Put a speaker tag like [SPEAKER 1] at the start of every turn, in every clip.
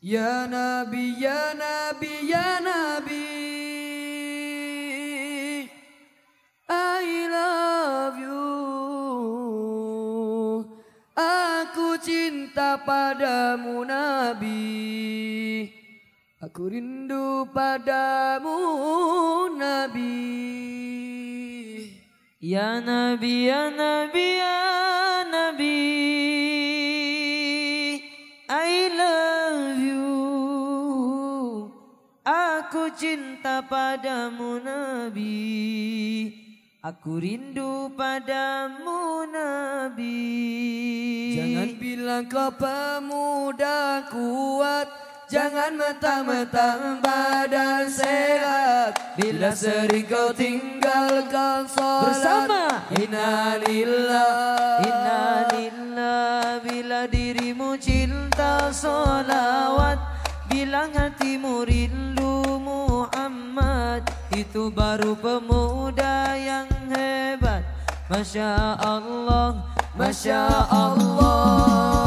[SPEAKER 1] Ya Nabi, Ya Nabi, Ya Nabi, I love you. Aku cinta padamu Nabi, aku rindu padamu Nabi.
[SPEAKER 2] Ya Nabi, Ya Nabi, Ya Nabi. Aku cinta padamu Nabi. Aku rindu padamu Nabi.
[SPEAKER 1] Jangan bilang kau pemuda kuat. Jangan mentang-mentang badan sehat. Bila sering kau tinggalkan sholat.
[SPEAKER 2] Bersama.
[SPEAKER 1] Innalillah
[SPEAKER 2] Innalillah Bila dirimu cinta
[SPEAKER 1] sholawat hilang hatimu rindu Muhammad. Itu baru pemuda yang hebat.
[SPEAKER 2] Masya Allah, Masya Allah.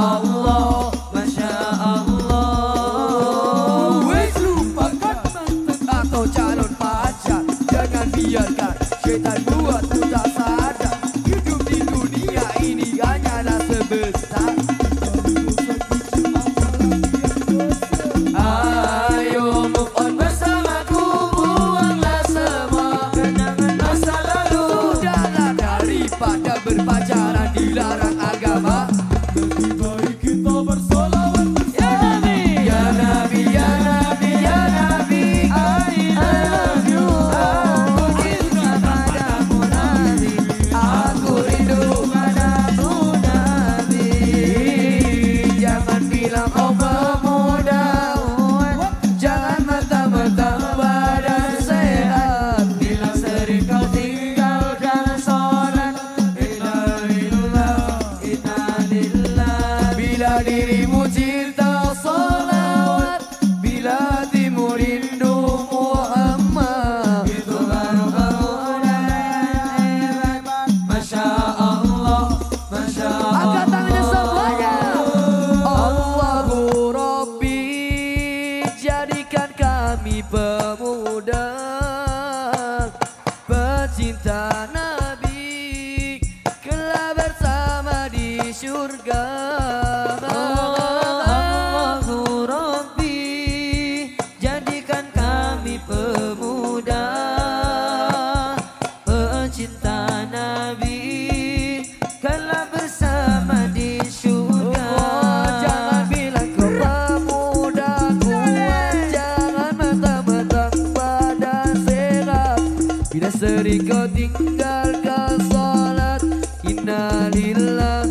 [SPEAKER 1] Allah, Masya Allah. Wes lupakan mantan atau calon pacar. Jangan biarkan kita buat tu たな negeri kau tinggalkan salat. Innalillah